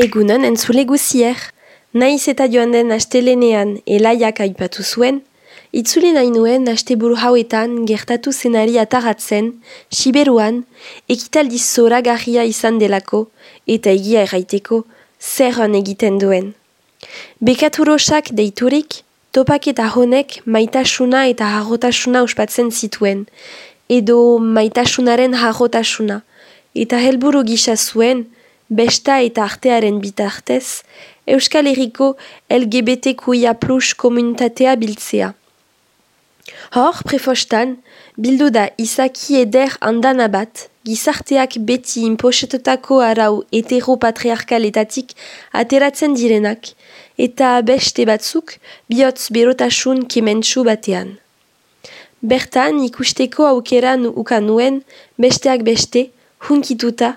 Egunon entzule guzier, naiz eta joan den astelenean elaiak aipatu zuen, itzule nahi nuen asteburu hauetan gertatu zenari ataratzen, siberuan, ekitaldi zora garria izan delako eta egia erraiteko zerran egiten duen. Bekaturosak deiturik, topak eta honek maitasuna eta harrotasuna ospatzen zituen, edo maitasunaren harrotasuna, eta helburu gisa zuen, besta eta artearen bitartez, Euskal Herriko LGBTQIA plus komunitatea biltzea. Hor, prefostan, bildu da izaki eder andana bat, gizarteak beti imposetutako arau heteropatriarkaletatik ateratzen direnak, eta beste batzuk bihotz berotasun kementsu batean. Bertan ikusteko aukeran ukanuen besteak beste, hunkituta,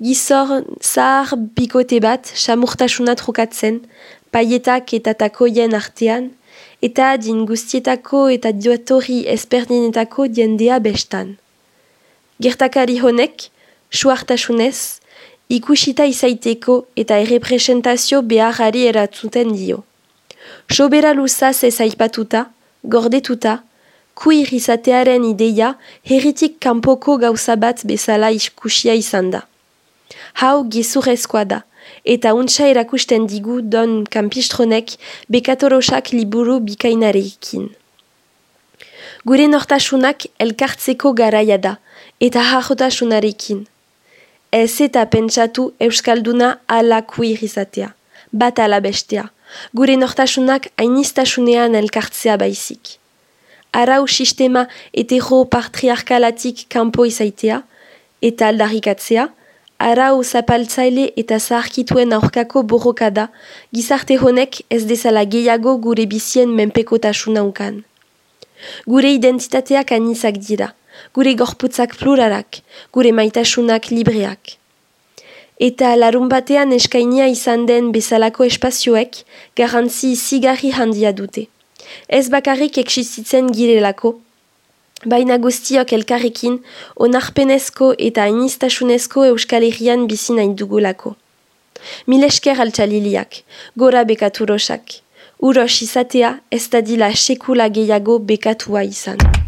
Gizor zahar bikote bat, samurtasuna trokatzen, paietak eta takoien artean, eta adin guztietako eta duatori ezberdinetako diendea bestan. Gertakari honek, suartasunez, ikusita izaiteko eta errepresentazio beharari eratzuten dio. Sobera luzaz ez aipatuta, gordetuta, kuir izatearen ideia herritik kanpoko gauza bat bezala iskusia izan da. Hau gizurrezkoa da, eta untsa erakusten digu don kampistronek bekatorosak liburu bikainarekin. Gure nortasunak elkartzeko garaia da, eta harrotasunarekin. Ez eta pentsatu Euskalduna ala kuir izatea, bat ala bestea, gure nortasunak ainistasunean elkartzea baizik. Arau sistema hetero patriarkalatik kanpo izaitea, eta aldarrikatzea, arau zapaltzaile eta zaharkituen aurkako borrokada, gizarte honek ez dezala gehiago gure bizien menpekotasuna ukan. Gure identitateak anizak dira, gure gorputzak pluralak, gure maitasunak libreak. Eta larun batean eskainia izan den bezalako espazioek garantzi zigarri handia dute. Ez bakarrik eksistitzen girelako, baina guztiok elkarrekin onarpenezko eta inistasunezko euskal herrian bizi nahi dugulako. Milesker altxaliliak, gora bekaturosak, uros izatea ez da dila sekula gehiago bekatua izan.